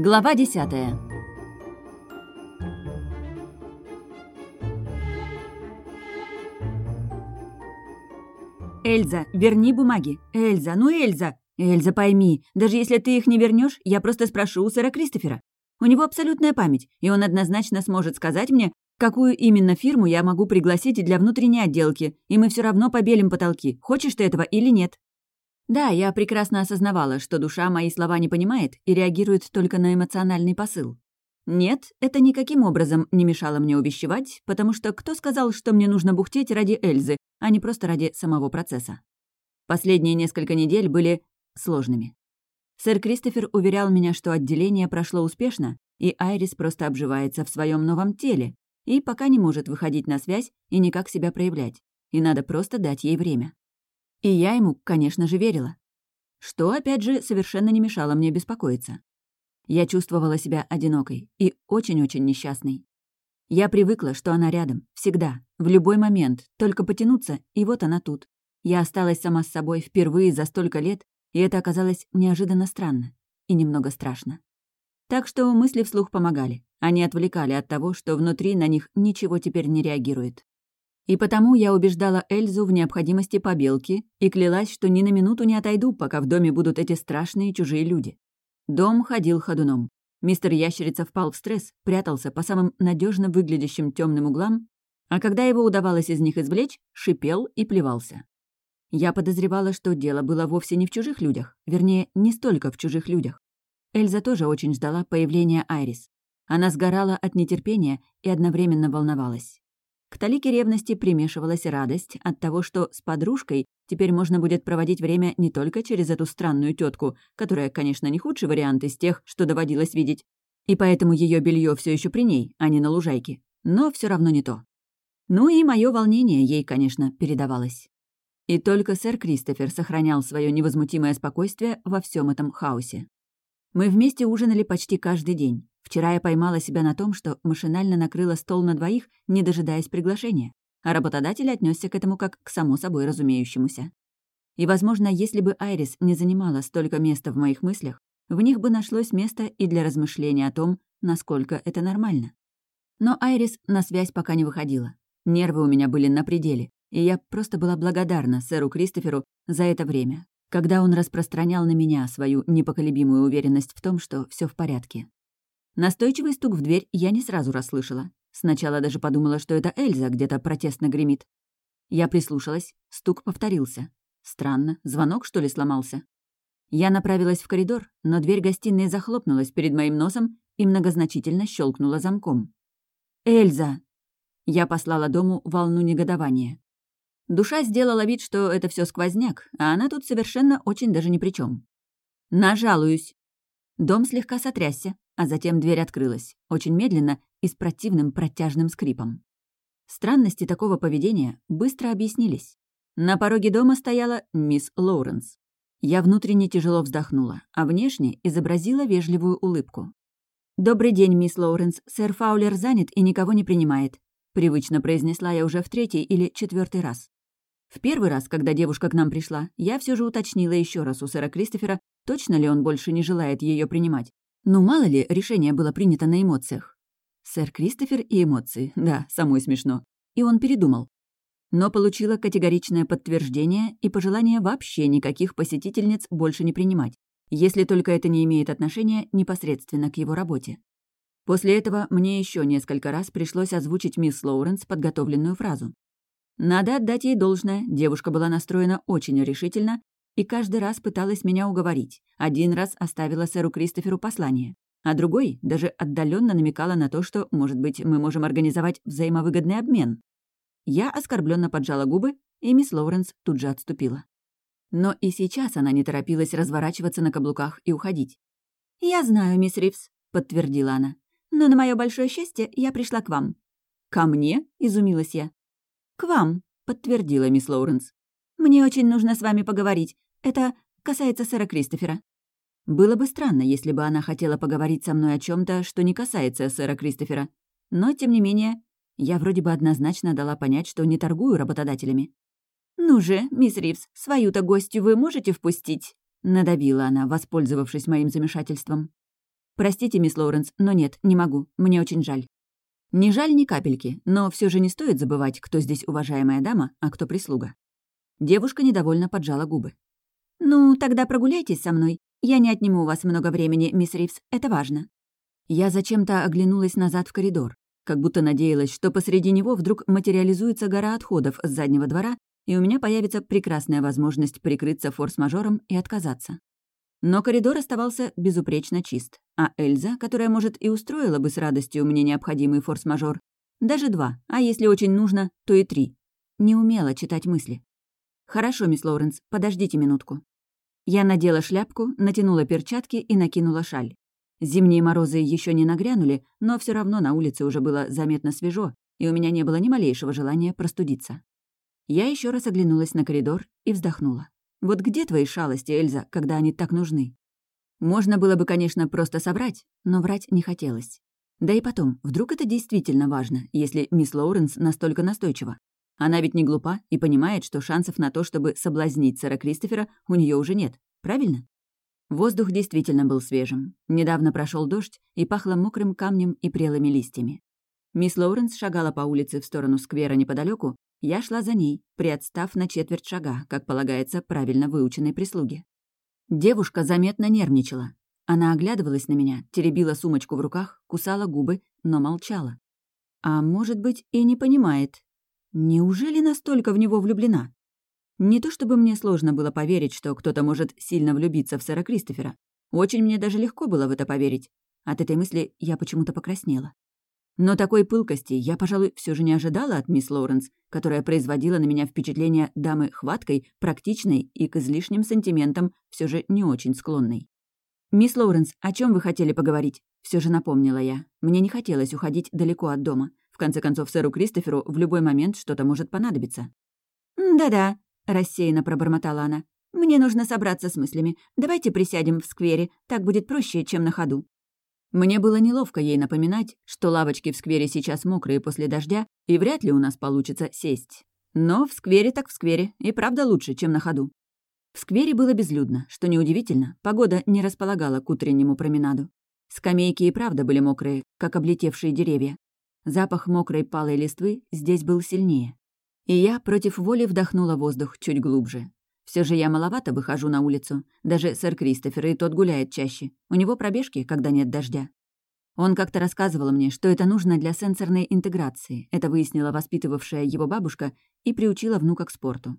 Глава десятая. «Эльза, верни бумаги! Эльза, ну Эльза! Эльза, пойми, даже если ты их не вернешь, я просто спрошу у сэра Кристофера. У него абсолютная память, и он однозначно сможет сказать мне, какую именно фирму я могу пригласить для внутренней отделки, и мы все равно побелим потолки, хочешь ты этого или нет. Да, я прекрасно осознавала, что душа мои слова не понимает и реагирует только на эмоциональный посыл. Нет, это никаким образом не мешало мне увещевать, потому что кто сказал, что мне нужно бухтеть ради Эльзы, а не просто ради самого процесса? Последние несколько недель были сложными. Сэр Кристофер уверял меня, что отделение прошло успешно, и Айрис просто обживается в своем новом теле, и пока не может выходить на связь и никак себя проявлять, и надо просто дать ей время. И я ему, конечно же, верила. Что, опять же, совершенно не мешало мне беспокоиться. Я чувствовала себя одинокой и очень-очень несчастной. Я привыкла, что она рядом, всегда, в любой момент, только потянуться, и вот она тут. Я осталась сама с собой впервые за столько лет, и это оказалось неожиданно странно и немного страшно. Так что мысли вслух помогали. Они отвлекали от того, что внутри на них ничего теперь не реагирует. И потому я убеждала Эльзу в необходимости побелки и клялась, что ни на минуту не отойду, пока в доме будут эти страшные чужие люди. Дом ходил ходуном. Мистер Ящерица впал в стресс, прятался по самым надежно выглядящим темным углам, а когда его удавалось из них извлечь, шипел и плевался. Я подозревала, что дело было вовсе не в чужих людях, вернее, не столько в чужих людях. Эльза тоже очень ждала появления Айрис. Она сгорала от нетерпения и одновременно волновалась. К талике ревности примешивалась радость от того, что с подружкой теперь можно будет проводить время не только через эту странную тетку, которая, конечно, не худший вариант из тех, что доводилось видеть, и поэтому ее белье все еще при ней, а не на лужайке, но все равно не то. Ну и мое волнение ей, конечно, передавалось. И только сэр Кристофер сохранял свое невозмутимое спокойствие во всем этом хаосе. Мы вместе ужинали почти каждый день. Вчера я поймала себя на том, что машинально накрыла стол на двоих, не дожидаясь приглашения, а работодатель отнесся к этому как к само собой разумеющемуся. И, возможно, если бы Айрис не занимала столько места в моих мыслях, в них бы нашлось место и для размышления о том, насколько это нормально. Но Айрис на связь пока не выходила. Нервы у меня были на пределе, и я просто была благодарна сэру Кристоферу за это время, когда он распространял на меня свою непоколебимую уверенность в том, что все в порядке. Настойчивый стук в дверь я не сразу расслышала. Сначала даже подумала, что это Эльза где-то протестно гремит. Я прислушалась, стук повторился. Странно, звонок, что ли, сломался? Я направилась в коридор, но дверь гостиной захлопнулась перед моим носом и многозначительно щелкнула замком. «Эльза!» Я послала дому волну негодования. Душа сделала вид, что это все сквозняк, а она тут совершенно очень даже ни при чем. «Нажалуюсь!» Дом слегка сотрясся, а затем дверь открылась, очень медленно и с противным протяжным скрипом. Странности такого поведения быстро объяснились. На пороге дома стояла мисс Лоуренс. Я внутренне тяжело вздохнула, а внешне изобразила вежливую улыбку. «Добрый день, мисс Лоуренс. Сэр Фаулер занят и никого не принимает», привычно произнесла я уже в третий или четвертый раз. В первый раз, когда девушка к нам пришла, я все же уточнила еще раз у сэра Кристофера, точно ли он больше не желает ее принимать, ну, мало ли, решение было принято на эмоциях. Сэр Кристофер и эмоции, да, самой смешно. И он передумал. Но получила категоричное подтверждение и пожелание вообще никаких посетительниц больше не принимать, если только это не имеет отношения непосредственно к его работе. После этого мне еще несколько раз пришлось озвучить мисс Лоуренс подготовленную фразу. Надо отдать ей должное, девушка была настроена очень решительно и каждый раз пыталась меня уговорить. Один раз оставила сэру Кристоферу послание, а другой даже отдаленно намекала на то, что, может быть, мы можем организовать взаимовыгодный обмен. Я оскорбленно поджала губы, и мисс Лоуренс тут же отступила. Но и сейчас она не торопилась разворачиваться на каблуках и уходить. «Я знаю, мисс Ривз», — подтвердила она. «Но на мое большое счастье я пришла к вам». «Ко мне?» — изумилась я. «К вам», — подтвердила мисс Лоуренс. «Мне очень нужно с вами поговорить. Это касается сэра Кристофера». Было бы странно, если бы она хотела поговорить со мной о чем то что не касается сэра Кристофера. Но, тем не менее, я вроде бы однозначно дала понять, что не торгую работодателями. «Ну же, мисс Ривз, свою-то гостью вы можете впустить?» — надавила она, воспользовавшись моим замешательством. «Простите, мисс Лоуренс, но нет, не могу. Мне очень жаль». Не жаль ни капельки, но все же не стоит забывать, кто здесь уважаемая дама, а кто прислуга. Девушка недовольно поджала губы. «Ну, тогда прогуляйтесь со мной. Я не отниму у вас много времени, мисс Ривз, это важно». Я зачем-то оглянулась назад в коридор, как будто надеялась, что посреди него вдруг материализуется гора отходов с заднего двора, и у меня появится прекрасная возможность прикрыться форс-мажором и отказаться. Но коридор оставался безупречно чист, а Эльза, которая, может, и устроила бы с радостью мне необходимый форс-мажор, даже два, а если очень нужно, то и три, не умела читать мысли. «Хорошо, мисс Лоуренс, подождите минутку». Я надела шляпку, натянула перчатки и накинула шаль. Зимние морозы еще не нагрянули, но все равно на улице уже было заметно свежо, и у меня не было ни малейшего желания простудиться. Я еще раз оглянулась на коридор и вздохнула. Вот где твои шалости, Эльза, когда они так нужны? Можно было бы, конечно, просто собрать, но врать не хотелось. Да и потом, вдруг это действительно важно, если мисс Лоуренс настолько настойчива. Она ведь не глупа и понимает, что шансов на то, чтобы соблазнить сэра Кристофера, у нее уже нет. Правильно? Воздух действительно был свежим. Недавно прошел дождь и пахло мокрым камнем и прелыми листьями. Мисс Лоуренс шагала по улице в сторону сквера неподалеку, я шла за ней, приотстав на четверть шага, как полагается правильно выученной прислуге. Девушка заметно нервничала. Она оглядывалась на меня, теребила сумочку в руках, кусала губы, но молчала. А может быть, и не понимает. Неужели настолько в него влюблена? Не то чтобы мне сложно было поверить, что кто-то может сильно влюбиться в сэра Кристофера. Очень мне даже легко было в это поверить. От этой мысли я почему-то покраснела. Но такой пылкости я, пожалуй, все же не ожидала от мисс Лоуренс, которая производила на меня впечатление дамы хваткой, практичной и к излишним сантиментам все же не очень склонной. «Мисс Лоуренс, о чем вы хотели поговорить?» Все же напомнила я. Мне не хотелось уходить далеко от дома. В конце концов, сэру Кристоферу в любой момент что-то может понадобиться. «Да-да», — рассеянно пробормотала она. «Мне нужно собраться с мыслями. Давайте присядем в сквере. Так будет проще, чем на ходу». Мне было неловко ей напоминать, что лавочки в сквере сейчас мокрые после дождя, и вряд ли у нас получится сесть. Но в сквере так в сквере, и правда лучше, чем на ходу. В сквере было безлюдно, что неудивительно, погода не располагала к утреннему променаду. Скамейки и правда были мокрые, как облетевшие деревья. Запах мокрой палой листвы здесь был сильнее. И я против воли вдохнула воздух чуть глубже. Все же я маловато выхожу на улицу. Даже сэр Кристофер и тот гуляет чаще. У него пробежки, когда нет дождя. Он как-то рассказывал мне, что это нужно для сенсорной интеграции. Это выяснила воспитывавшая его бабушка и приучила внука к спорту.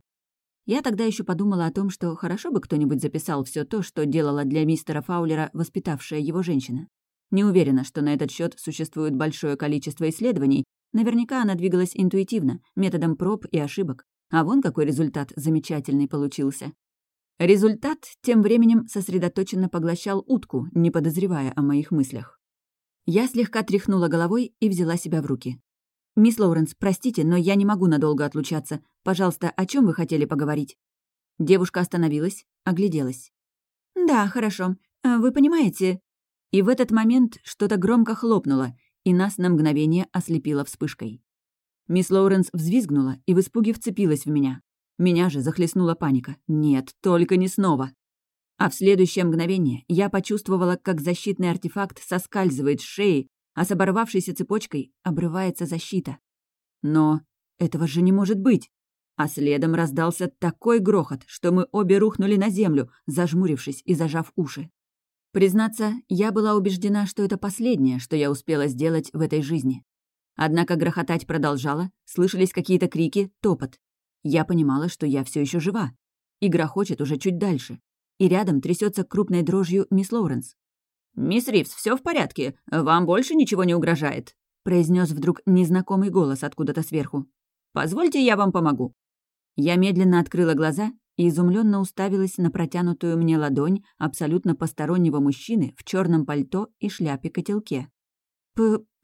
Я тогда еще подумала о том, что хорошо бы кто-нибудь записал все то, что делала для мистера Фаулера воспитавшая его женщина. Не уверена, что на этот счет существует большое количество исследований. Наверняка она двигалась интуитивно, методом проб и ошибок. А вон какой результат замечательный получился. Результат тем временем сосредоточенно поглощал утку, не подозревая о моих мыслях. Я слегка тряхнула головой и взяла себя в руки. «Мисс Лоуренс, простите, но я не могу надолго отлучаться. Пожалуйста, о чем вы хотели поговорить?» Девушка остановилась, огляделась. «Да, хорошо. А вы понимаете...» И в этот момент что-то громко хлопнуло, и нас на мгновение ослепило вспышкой. Мисс Лоуренс взвизгнула и в испуге вцепилась в меня. Меня же захлестнула паника. Нет, только не снова. А в следующее мгновение я почувствовала, как защитный артефакт соскальзывает с шеи, а с оборвавшейся цепочкой обрывается защита. Но этого же не может быть. А следом раздался такой грохот, что мы обе рухнули на землю, зажмурившись и зажав уши. Признаться, я была убеждена, что это последнее, что я успела сделать в этой жизни. Однако грохотать продолжала, слышались какие-то крики, топот. Я понимала, что я все еще жива. И грохочет уже чуть дальше. И рядом трясется крупной дрожью мисс Лоуренс. «Мисс Ривз, все в порядке. Вам больше ничего не угрожает», произнес вдруг незнакомый голос откуда-то сверху. «Позвольте, я вам помогу». Я медленно открыла глаза и изумленно уставилась на протянутую мне ладонь абсолютно постороннего мужчины в черном пальто и шляпе-котелке.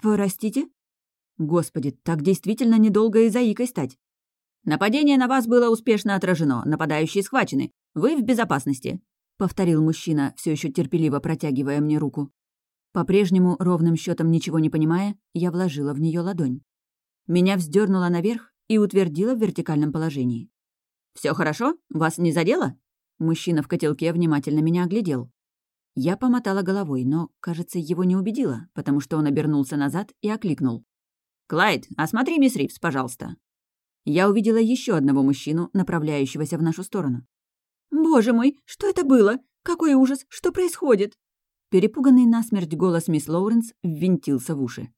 «Простите?» Господи, так действительно недолго и заикой стать. «Нападение на вас было успешно отражено, нападающие схвачены. Вы в безопасности», — повторил мужчина, все еще терпеливо протягивая мне руку. По-прежнему, ровным счетом ничего не понимая, я вложила в нее ладонь. Меня вздернуло наверх и утвердила в вертикальном положении. Все хорошо? Вас не задело?» Мужчина в котелке внимательно меня оглядел. Я помотала головой, но, кажется, его не убедила, потому что он обернулся назад и окликнул. «Клайд, осмотри мисс Ривз, пожалуйста». Я увидела еще одного мужчину, направляющегося в нашу сторону. «Боже мой, что это было? Какой ужас! Что происходит?» Перепуганный насмерть голос мисс Лоуренс ввинтился в уши.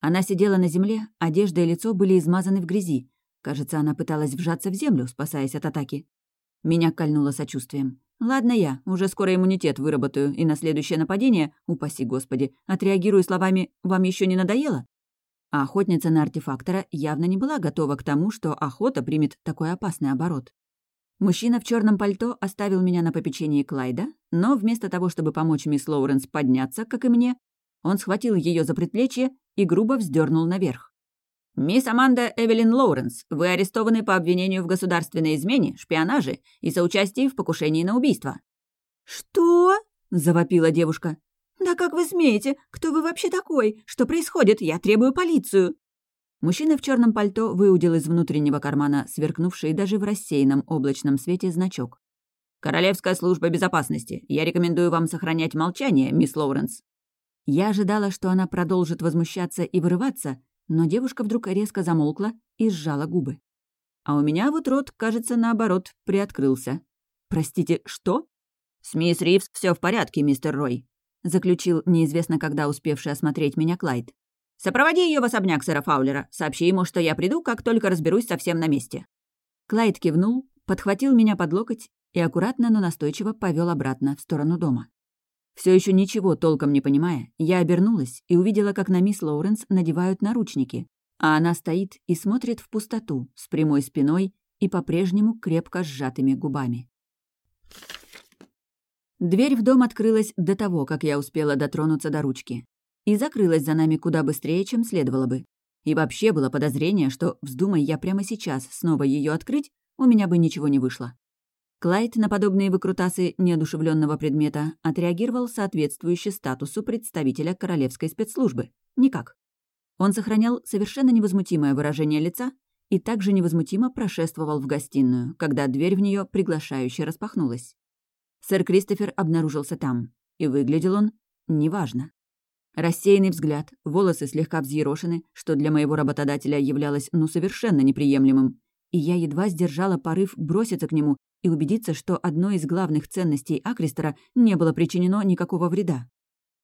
Она сидела на земле, одежда и лицо были измазаны в грязи. Кажется, она пыталась вжаться в землю, спасаясь от атаки. Меня кольнуло сочувствием. Ладно я, уже скоро иммунитет выработаю, и на следующее нападение, упаси господи, отреагирую словами «Вам еще не надоело?» А охотница на артефактора явно не была готова к тому, что охота примет такой опасный оборот. Мужчина в черном пальто оставил меня на попечении Клайда, но вместо того, чтобы помочь мисс Лоуренс подняться, как и мне, он схватил ее за предплечье и грубо вздернул наверх. «Мисс Аманда Эвелин Лоуренс, вы арестованы по обвинению в государственной измене, шпионаже и соучастии в покушении на убийство». «Что?» — завопила девушка. «Да как вы смеете? Кто вы вообще такой? Что происходит? Я требую полицию!» Мужчина в черном пальто выудил из внутреннего кармана сверкнувший даже в рассеянном облачном свете значок. «Королевская служба безопасности. Я рекомендую вам сохранять молчание, мисс Лоуренс». Я ожидала, что она продолжит возмущаться и вырываться, но девушка вдруг резко замолкла и сжала губы. А у меня вот рот, кажется, наоборот, приоткрылся. «Простите, что?» «С мисс Ривз все в порядке, мистер Рой», заключил неизвестно когда успевший осмотреть меня Клайд. «Сопроводи ее в особняк сэра Фаулера. Сообщи ему, что я приду, как только разберусь совсем на месте». Клайд кивнул, подхватил меня под локоть и аккуратно, но настойчиво повел обратно в сторону дома. Все еще ничего толком не понимая, я обернулась и увидела, как на мисс Лоуренс надевают наручники, а она стоит и смотрит в пустоту с прямой спиной и по-прежнему крепко сжатыми губами. Дверь в дом открылась до того, как я успела дотронуться до ручки, и закрылась за нами куда быстрее, чем следовало бы. И вообще было подозрение, что, вздумай я прямо сейчас снова ее открыть, у меня бы ничего не вышло. Клайд на подобные выкрутасы неодушевленного предмета отреагировал соответствующе статусу представителя королевской спецслужбы. Никак. Он сохранял совершенно невозмутимое выражение лица и также невозмутимо прошествовал в гостиную, когда дверь в нее приглашающе распахнулась. Сэр Кристофер обнаружился там, и выглядел он неважно. Рассеянный взгляд, волосы слегка взъерошены, что для моего работодателя являлось ну совершенно неприемлемым, и я едва сдержала порыв броситься к нему и убедиться, что одной из главных ценностей Акристера не было причинено никакого вреда.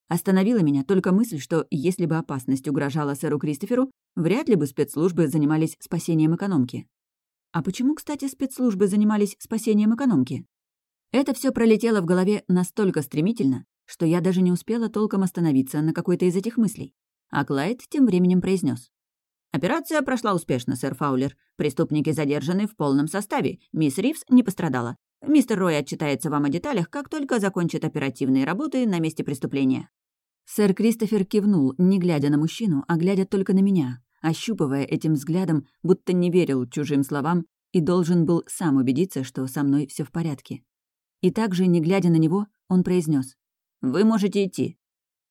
Остановила меня только мысль, что если бы опасность угрожала сэру Кристоферу, вряд ли бы спецслужбы занимались спасением экономки. А почему, кстати, спецслужбы занимались спасением экономки? Это все пролетело в голове настолько стремительно, что я даже не успела толком остановиться на какой-то из этих мыслей. А Клайд тем временем произнес: Операция прошла успешно, сэр Фаулер. Преступники задержаны в полном составе. Мисс Ривз не пострадала. Мистер Рой отчитается вам о деталях, как только закончит оперативные работы на месте преступления». Сэр Кристофер кивнул, не глядя на мужчину, а глядя только на меня, ощупывая этим взглядом, будто не верил чужим словам и должен был сам убедиться, что со мной все в порядке. И также, не глядя на него, он произнес: «Вы можете идти».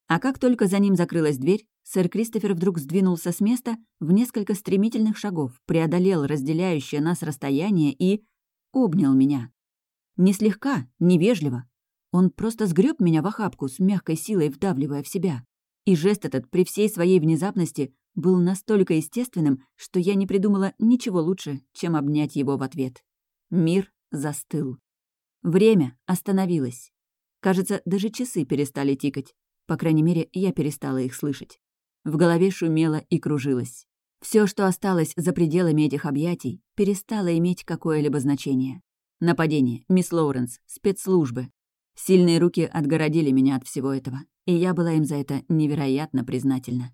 А как только за ним закрылась дверь, Сэр Кристофер вдруг сдвинулся с места в несколько стремительных шагов, преодолел разделяющее нас расстояние и... обнял меня. Не слегка, невежливо. Он просто сгреб меня в охапку с мягкой силой, вдавливая в себя. И жест этот при всей своей внезапности был настолько естественным, что я не придумала ничего лучше, чем обнять его в ответ. Мир застыл. Время остановилось. Кажется, даже часы перестали тикать. По крайней мере, я перестала их слышать. В голове шумело и кружилось. Все, что осталось за пределами этих объятий, перестало иметь какое-либо значение. Нападение, мисс Лоуренс, спецслужбы. Сильные руки отгородили меня от всего этого, и я была им за это невероятно признательна.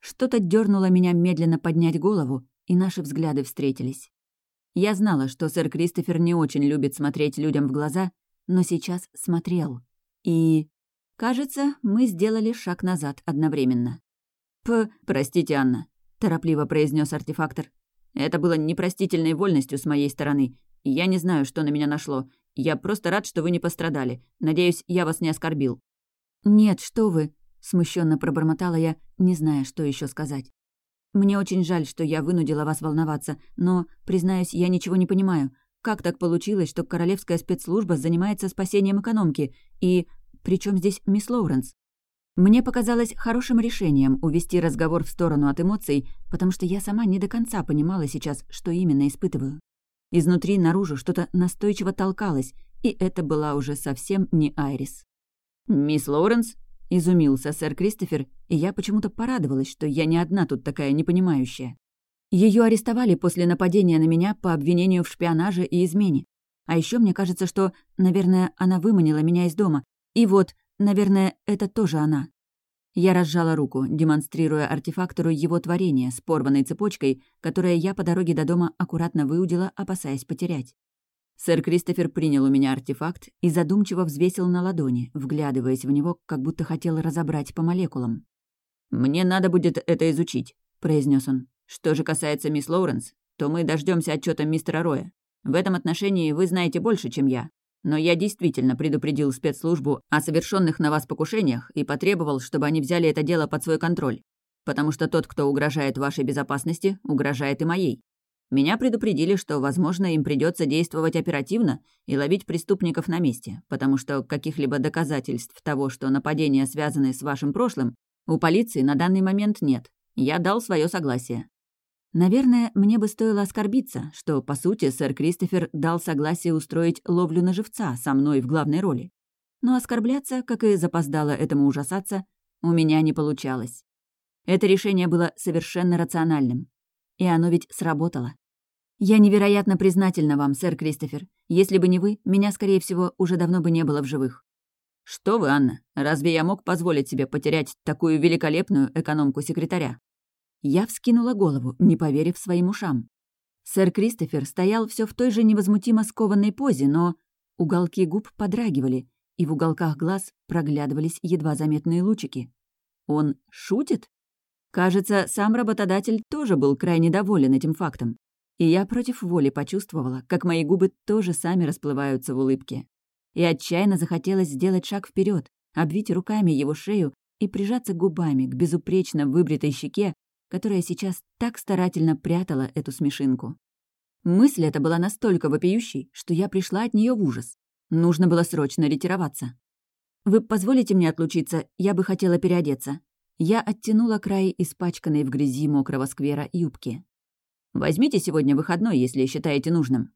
Что-то дернуло меня медленно поднять голову, и наши взгляды встретились. Я знала, что сэр Кристофер не очень любит смотреть людям в глаза, но сейчас смотрел. И... Кажется, мы сделали шаг назад одновременно. «П... Простите, Анна», — торопливо произнес артефактор. «Это было непростительной вольностью с моей стороны. Я не знаю, что на меня нашло. Я просто рад, что вы не пострадали. Надеюсь, я вас не оскорбил». «Нет, что вы», — смущенно пробормотала я, не зная, что еще сказать. «Мне очень жаль, что я вынудила вас волноваться, но, признаюсь, я ничего не понимаю. Как так получилось, что королевская спецслужба занимается спасением экономки? И Причем здесь мисс Лоуренс? Мне показалось хорошим решением увести разговор в сторону от эмоций, потому что я сама не до конца понимала сейчас, что именно испытываю. Изнутри наружу что-то настойчиво толкалось, и это была уже совсем не Айрис. «Мисс Лоуренс?» — изумился сэр Кристофер, и я почему-то порадовалась, что я не одна тут такая непонимающая. Ее арестовали после нападения на меня по обвинению в шпионаже и измене. А еще мне кажется, что, наверное, она выманила меня из дома. И вот, наверное, это тоже она. Я разжала руку, демонстрируя артефактору его творение с порванной цепочкой, которое я по дороге до дома аккуратно выудила, опасаясь потерять. Сэр Кристофер принял у меня артефакт и задумчиво взвесил на ладони, вглядываясь в него, как будто хотел разобрать по молекулам. «Мне надо будет это изучить», — произнес он. Что же касается мисс Лоуренс, то мы дождемся отчета мистера Роя. В этом отношении вы знаете больше, чем я. Но я действительно предупредил спецслужбу о совершенных на вас покушениях и потребовал, чтобы они взяли это дело под свой контроль. Потому что тот, кто угрожает вашей безопасности, угрожает и моей. Меня предупредили, что, возможно, им придется действовать оперативно и ловить преступников на месте, потому что каких-либо доказательств того, что нападения связаны с вашим прошлым, у полиции на данный момент нет. Я дал свое согласие. Наверное, мне бы стоило оскорбиться, что, по сути, сэр Кристофер дал согласие устроить ловлю на живца со мной в главной роли. Но оскорбляться, как и запоздало этому ужасаться, у меня не получалось. Это решение было совершенно рациональным. И оно ведь сработало. Я невероятно признательна вам, сэр Кристофер. Если бы не вы, меня, скорее всего, уже давно бы не было в живых. Что вы, Анна, разве я мог позволить себе потерять такую великолепную экономку-секретаря? Я вскинула голову, не поверив своим ушам. Сэр Кристофер стоял все в той же невозмутимо скованной позе, но уголки губ подрагивали, и в уголках глаз проглядывались едва заметные лучики. Он шутит? Кажется, сам работодатель тоже был крайне доволен этим фактом. И я против воли почувствовала, как мои губы тоже сами расплываются в улыбке. И отчаянно захотелось сделать шаг вперед, обвить руками его шею и прижаться губами к безупречно выбритой щеке, которая сейчас так старательно прятала эту смешинку. Мысль эта была настолько вопиющей, что я пришла от нее в ужас. Нужно было срочно ретироваться. «Вы позволите мне отлучиться? Я бы хотела переодеться». Я оттянула край испачканной в грязи мокрого сквера юбки. «Возьмите сегодня выходной, если считаете нужным».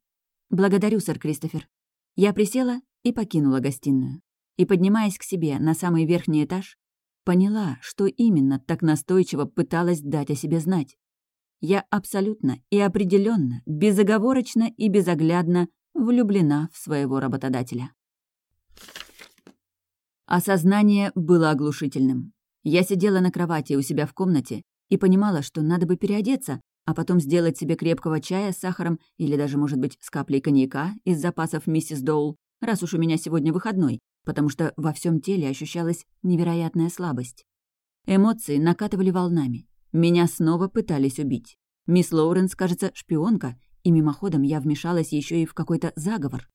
«Благодарю, сэр Кристофер». Я присела и покинула гостиную. И, поднимаясь к себе на самый верхний этаж, Поняла, что именно так настойчиво пыталась дать о себе знать. Я абсолютно и определенно, безоговорочно и безоглядно влюблена в своего работодателя. Осознание было оглушительным. Я сидела на кровати у себя в комнате и понимала, что надо бы переодеться, а потом сделать себе крепкого чая с сахаром или даже, может быть, с каплей коньяка из запасов миссис Доул, раз уж у меня сегодня выходной, потому что во всем теле ощущалась невероятная слабость. Эмоции накатывали волнами. Меня снова пытались убить. Мисс Лоуренс, кажется, шпионка, и мимоходом я вмешалась еще и в какой-то заговор.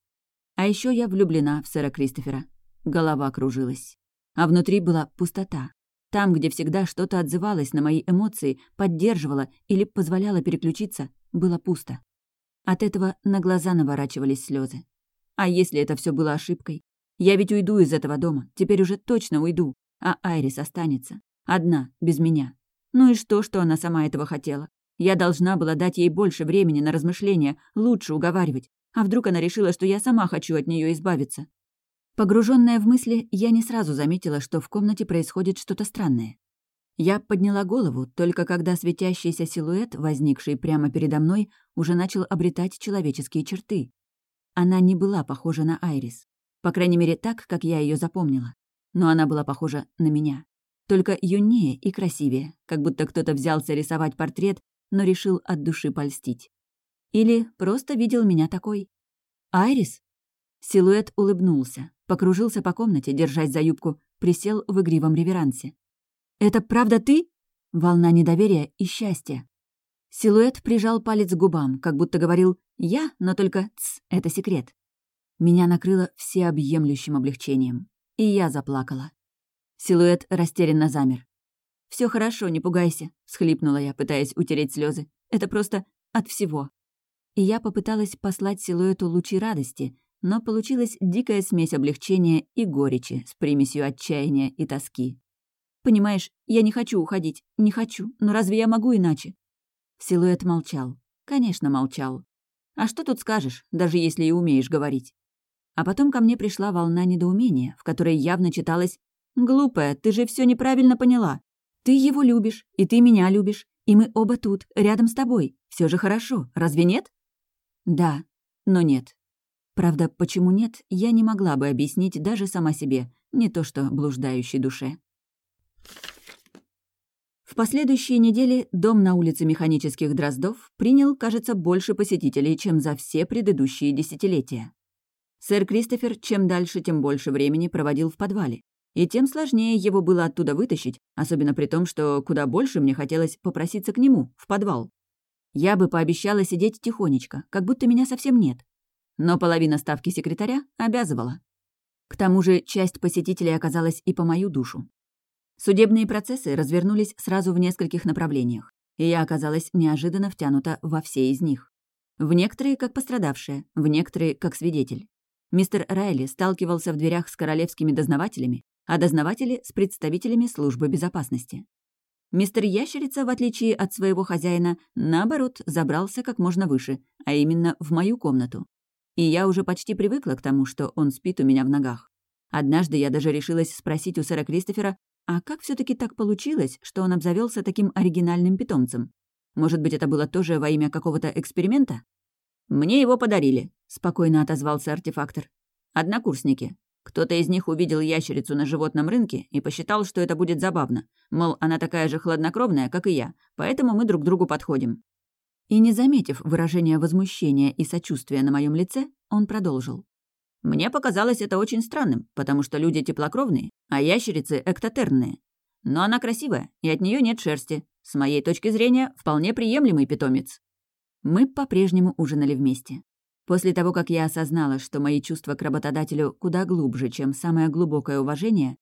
А еще я влюблена в сэра Кристофера. Голова кружилась. А внутри была пустота. Там, где всегда что-то отзывалось на мои эмоции, поддерживало или позволяло переключиться, было пусто. От этого на глаза наворачивались слезы. А если это все было ошибкой? Я ведь уйду из этого дома, теперь уже точно уйду, а Айрис останется. Одна, без меня. Ну и что, что она сама этого хотела? Я должна была дать ей больше времени на размышления, лучше уговаривать. А вдруг она решила, что я сама хочу от нее избавиться? Погруженная в мысли, я не сразу заметила, что в комнате происходит что-то странное. Я подняла голову, только когда светящийся силуэт, возникший прямо передо мной, уже начал обретать человеческие черты. Она не была похожа на Айрис. По крайней мере, так, как я ее запомнила. Но она была похожа на меня. Только юнее и красивее, как будто кто-то взялся рисовать портрет, но решил от души польстить. Или просто видел меня такой. «Айрис?» Силуэт улыбнулся, покружился по комнате, держась за юбку, присел в игривом реверансе. «Это правда ты?» Волна недоверия и счастья. Силуэт прижал палец к губам, как будто говорил «я», но только «ц» — это секрет. Меня накрыло всеобъемлющим облегчением. И я заплакала. Силуэт растерянно замер. Все хорошо, не пугайся», — всхлипнула я, пытаясь утереть слезы. «Это просто от всего». И я попыталась послать силуэту лучи радости, но получилась дикая смесь облегчения и горечи с примесью отчаяния и тоски. «Понимаешь, я не хочу уходить, не хочу, но разве я могу иначе?» Силуэт молчал. Конечно, молчал. А что тут скажешь, даже если и умеешь говорить? А потом ко мне пришла волна недоумения, в которой явно читалось «Глупая, ты же все неправильно поняла. Ты его любишь, и ты меня любишь, и мы оба тут, рядом с тобой. Все же хорошо, разве нет?» «Да, но нет». Правда, почему нет, я не могла бы объяснить даже сама себе, не то что блуждающей душе. В последующие недели дом на улице Механических Дроздов принял, кажется, больше посетителей, чем за все предыдущие десятилетия. Сэр Кристофер чем дальше, тем больше времени проводил в подвале. И тем сложнее его было оттуда вытащить, особенно при том, что куда больше мне хотелось попроситься к нему, в подвал. Я бы пообещала сидеть тихонечко, как будто меня совсем нет. Но половина ставки секретаря обязывала. К тому же часть посетителей оказалась и по мою душу. Судебные процессы развернулись сразу в нескольких направлениях, и я оказалась неожиданно втянута во все из них. В некоторые как пострадавшая, в некоторые как свидетель. Мистер Райли сталкивался в дверях с королевскими дознавателями, а дознаватели — с представителями службы безопасности. Мистер Ящерица, в отличие от своего хозяина, наоборот, забрался как можно выше, а именно в мою комнату. И я уже почти привыкла к тому, что он спит у меня в ногах. Однажды я даже решилась спросить у сэра Кристофера, а как все таки так получилось, что он обзавелся таким оригинальным питомцем? Может быть, это было тоже во имя какого-то эксперимента? «Мне его подарили», — спокойно отозвался артефактор. «Однокурсники. Кто-то из них увидел ящерицу на животном рынке и посчитал, что это будет забавно. Мол, она такая же хладнокровная, как и я, поэтому мы друг другу подходим». И не заметив выражения возмущения и сочувствия на моем лице, он продолжил. «Мне показалось это очень странным, потому что люди теплокровные, а ящерицы эктотерные. Но она красивая, и от нее нет шерсти. С моей точки зрения, вполне приемлемый питомец». Мы по-прежнему ужинали вместе. После того, как я осознала, что мои чувства к работодателю куда глубже, чем самое глубокое уважение,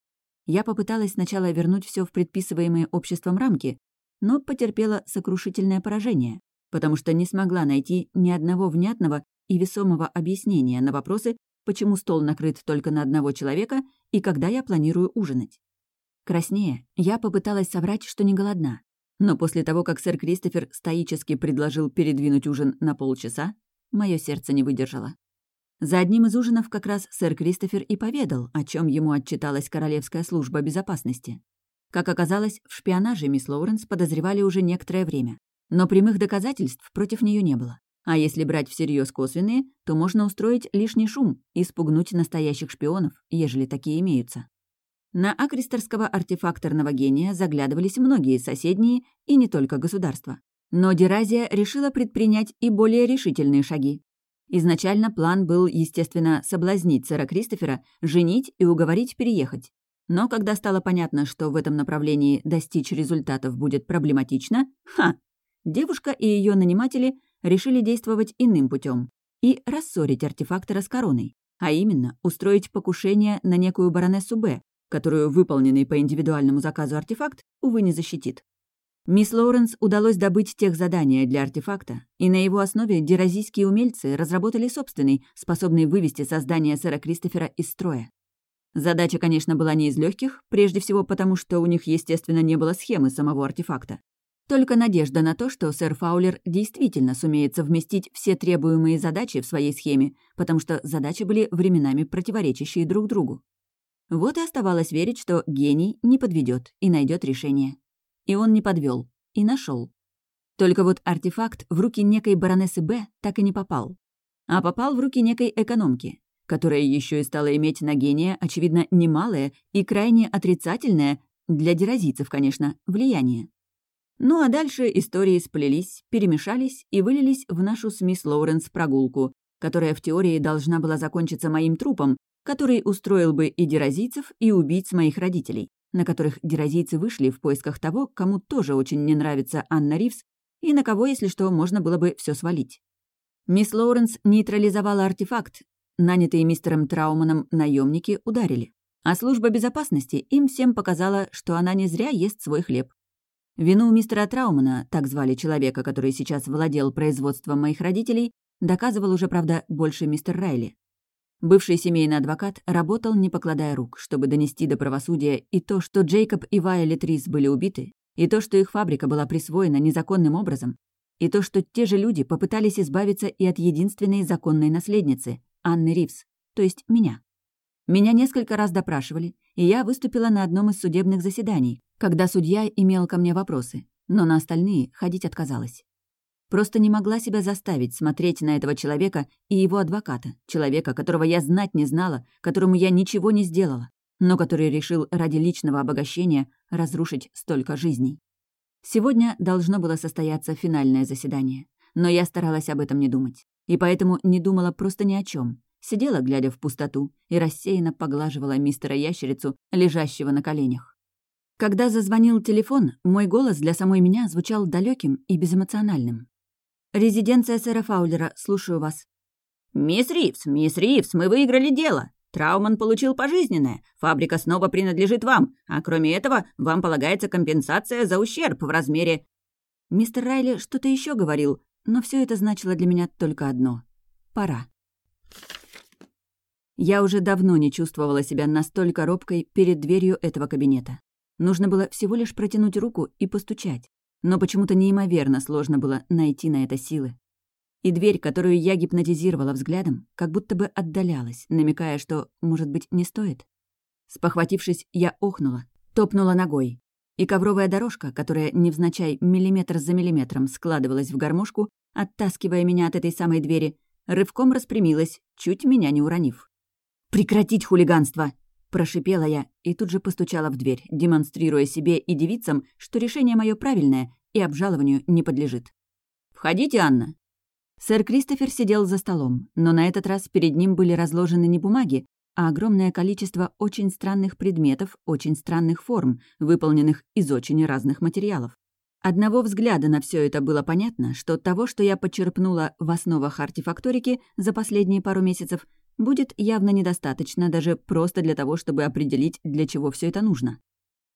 я попыталась сначала вернуть все в предписываемые обществом рамки, но потерпела сокрушительное поражение, потому что не смогла найти ни одного внятного и весомого объяснения на вопросы, почему стол накрыт только на одного человека и когда я планирую ужинать. Краснее, я попыталась соврать, что не голодна, но после того, как сэр Кристофер стоически предложил передвинуть ужин на полчаса, мое сердце не выдержало. За одним из ужинов как раз сэр Кристофер и поведал, о чем ему отчиталась Королевская служба безопасности. Как оказалось, в шпионаже мисс Лоуренс подозревали уже некоторое время, но прямых доказательств против нее не было. А если брать всерьез косвенные, то можно устроить лишний шум и спугнуть настоящих шпионов, ежели такие имеются. На акристерского артефакторного гения заглядывались многие соседние и не только государства. Но Деразия решила предпринять и более решительные шаги. Изначально план был, естественно, соблазнить сэра Кристофера, женить и уговорить переехать. Но когда стало понятно, что в этом направлении достичь результатов будет проблематично, ха! Девушка и ее наниматели решили действовать иным путем и рассорить артефактора с короной, а именно устроить покушение на некую баронессу Б, которую выполненный по индивидуальному заказу артефакт, увы, не защитит. Мисс Лоуренс удалось добыть тех задания для артефакта, и на его основе деразийские умельцы разработали собственный, способный вывести создание сэра Кристофера из строя. Задача, конечно, была не из легких, прежде всего потому, что у них, естественно, не было схемы самого артефакта. Только надежда на то, что сэр Фаулер действительно сумеет совместить все требуемые задачи в своей схеме, потому что задачи были временами противоречащие друг другу. Вот и оставалось верить, что гений не подведет и найдет решение. И он не подвел, и нашел. Только вот артефакт в руки некой баронессы Б так и не попал. А попал в руки некой экономки, которая еще и стала иметь на гения, очевидно, немалое и крайне отрицательное, для деразийцев, конечно, влияние. Ну а дальше истории сплелись, перемешались и вылились в нашу с мисс Лоуренс прогулку, которая в теории должна была закончиться моим трупом, который устроил бы и деразийцев, и убийц моих родителей, на которых деразийцы вышли в поисках того, кому тоже очень не нравится Анна Ривз, и на кого, если что, можно было бы все свалить. Мисс Лоуренс нейтрализовала артефакт, нанятые мистером Трауманом наемники ударили. А служба безопасности им всем показала, что она не зря ест свой хлеб. Вину мистера Траумана, так звали человека, который сейчас владел производством моих родителей, доказывал уже, правда, больше мистер Райли. Бывший семейный адвокат работал, не покладая рук, чтобы донести до правосудия и то, что Джейкоб и Вайолет Рис были убиты, и то, что их фабрика была присвоена незаконным образом, и то, что те же люди попытались избавиться и от единственной законной наследницы, Анны Ривз, то есть меня. Меня несколько раз допрашивали, и я выступила на одном из судебных заседаний, когда судья имел ко мне вопросы, но на остальные ходить отказалась. Просто не могла себя заставить смотреть на этого человека и его адвоката, человека, которого я знать не знала, которому я ничего не сделала, но который решил ради личного обогащения разрушить столько жизней. Сегодня должно было состояться финальное заседание, но я старалась об этом не думать, и поэтому не думала просто ни о чем. Сидела, глядя в пустоту, и рассеянно поглаживала мистера Ящерицу, лежащего на коленях. Когда зазвонил телефон, мой голос для самой меня звучал далеким и безэмоциональным. «Резиденция сэра Фаулера, слушаю вас». «Мисс Ривз, мисс Ривз, мы выиграли дело. Трауман получил пожизненное. Фабрика снова принадлежит вам. А кроме этого, вам полагается компенсация за ущерб в размере...» Мистер Райли что-то еще говорил, но все это значило для меня только одно. Пора. Я уже давно не чувствовала себя настолько робкой перед дверью этого кабинета. Нужно было всего лишь протянуть руку и постучать но почему-то неимоверно сложно было найти на это силы. И дверь, которую я гипнотизировала взглядом, как будто бы отдалялась, намекая, что, может быть, не стоит. Спохватившись, я охнула, топнула ногой. И ковровая дорожка, которая невзначай миллиметр за миллиметром складывалась в гармошку, оттаскивая меня от этой самой двери, рывком распрямилась, чуть меня не уронив. «Прекратить хулиганство!» Прошипела я и тут же постучала в дверь, демонстрируя себе и девицам, что решение мое правильное и обжалованию не подлежит. «Входите, Анна!» Сэр Кристофер сидел за столом, но на этот раз перед ним были разложены не бумаги, а огромное количество очень странных предметов, очень странных форм, выполненных из очень разных материалов. Одного взгляда на все это было понятно, что того, что я подчерпнула в основах артефакторики за последние пару месяцев, будет явно недостаточно даже просто для того, чтобы определить, для чего все это нужно.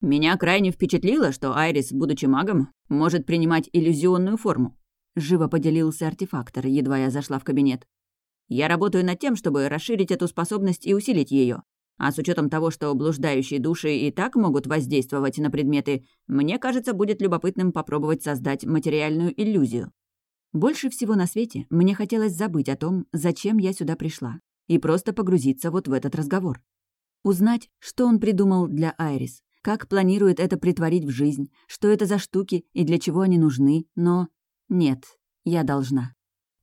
«Меня крайне впечатлило, что Айрис, будучи магом, может принимать иллюзионную форму», — живо поделился артефактор, едва я зашла в кабинет. «Я работаю над тем, чтобы расширить эту способность и усилить ее. А с учетом того, что блуждающие души и так могут воздействовать на предметы, мне кажется, будет любопытным попробовать создать материальную иллюзию. Больше всего на свете мне хотелось забыть о том, зачем я сюда пришла и просто погрузиться вот в этот разговор. Узнать, что он придумал для Айрис, как планирует это притворить в жизнь, что это за штуки и для чего они нужны, но... Нет, я должна.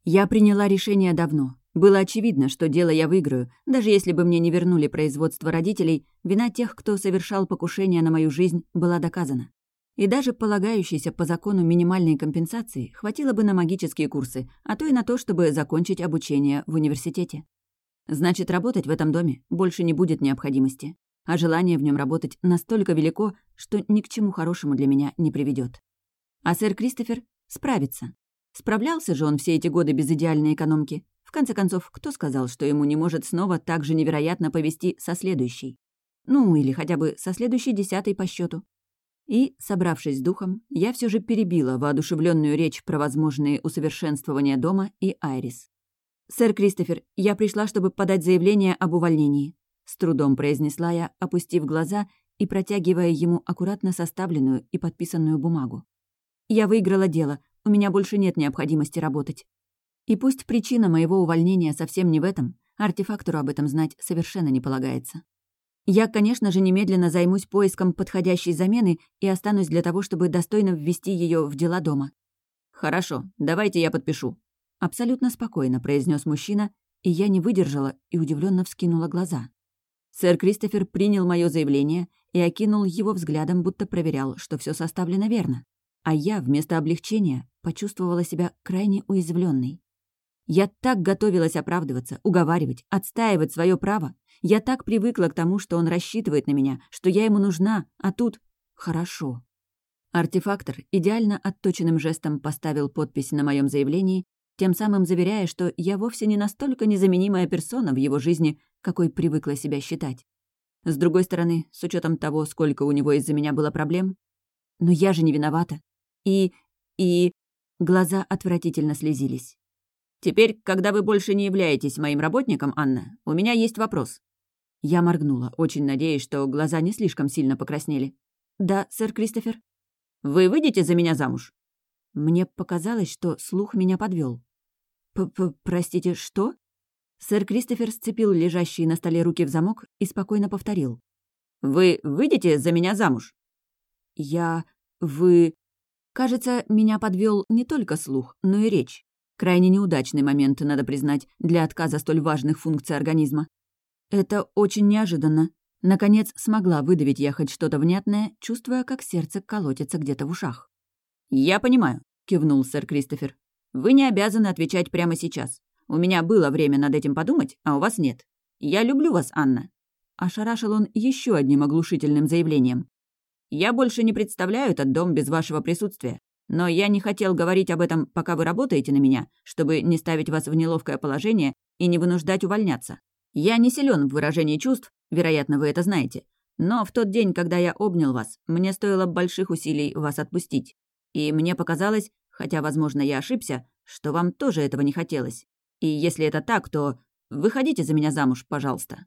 Я приняла решение давно. Было очевидно, что дело я выиграю, даже если бы мне не вернули производство родителей, вина тех, кто совершал покушение на мою жизнь, была доказана. И даже полагающейся по закону минимальной компенсации хватило бы на магические курсы, а то и на то, чтобы закончить обучение в университете. Значит, работать в этом доме больше не будет необходимости. А желание в нем работать настолько велико, что ни к чему хорошему для меня не приведет. А сэр Кристофер справится. Справлялся же он все эти годы без идеальной экономки. В конце концов, кто сказал, что ему не может снова так же невероятно повести со следующей? Ну, или хотя бы со следующей десятой по счету. И, собравшись с духом, я все же перебила воодушевленную речь про возможные усовершенствования дома и Айрис. «Сэр Кристофер, я пришла, чтобы подать заявление об увольнении», — с трудом произнесла я, опустив глаза и протягивая ему аккуратно составленную и подписанную бумагу. «Я выиграла дело, у меня больше нет необходимости работать. И пусть причина моего увольнения совсем не в этом, артефактору об этом знать совершенно не полагается. Я, конечно же, немедленно займусь поиском подходящей замены и останусь для того, чтобы достойно ввести ее в дела дома». «Хорошо, давайте я подпишу», Абсолютно спокойно произнес мужчина, и я не выдержала и удивленно вскинула глаза. Сэр Кристофер принял мое заявление и окинул его взглядом, будто проверял, что все составлено верно. А я, вместо облегчения, почувствовала себя крайне уязвленной. Я так готовилась оправдываться, уговаривать, отстаивать свое право. Я так привыкла к тому, что он рассчитывает на меня, что я ему нужна, а тут... Хорошо. Артефактор идеально отточенным жестом поставил подпись на моем заявлении тем самым заверяя, что я вовсе не настолько незаменимая персона в его жизни, какой привыкла себя считать. С другой стороны, с учетом того, сколько у него из-за меня было проблем, но я же не виновата. И... и... Глаза отвратительно слезились. Теперь, когда вы больше не являетесь моим работником, Анна, у меня есть вопрос». Я моргнула, очень надеясь, что глаза не слишком сильно покраснели. «Да, сэр Кристофер?» «Вы выйдете за меня замуж?» Мне показалось, что слух меня подвел. «Простите, что?» Сэр Кристофер сцепил лежащие на столе руки в замок и спокойно повторил. «Вы выйдете за меня замуж?» «Я... вы...» Кажется, меня подвел не только слух, но и речь. Крайне неудачный момент, надо признать, для отказа столь важных функций организма. Это очень неожиданно. Наконец смогла выдавить я хоть что-то внятное, чувствуя, как сердце колотится где-то в ушах. «Я понимаю», — кивнул сэр Кристофер. «Вы не обязаны отвечать прямо сейчас. У меня было время над этим подумать, а у вас нет. Я люблю вас, Анна». Ошарашил он еще одним оглушительным заявлением. «Я больше не представляю этот дом без вашего присутствия. Но я не хотел говорить об этом, пока вы работаете на меня, чтобы не ставить вас в неловкое положение и не вынуждать увольняться. Я не силен в выражении чувств, вероятно, вы это знаете. Но в тот день, когда я обнял вас, мне стоило больших усилий вас отпустить. И мне показалось, хотя, возможно, я ошибся, что вам тоже этого не хотелось. И если это так, то выходите за меня замуж, пожалуйста».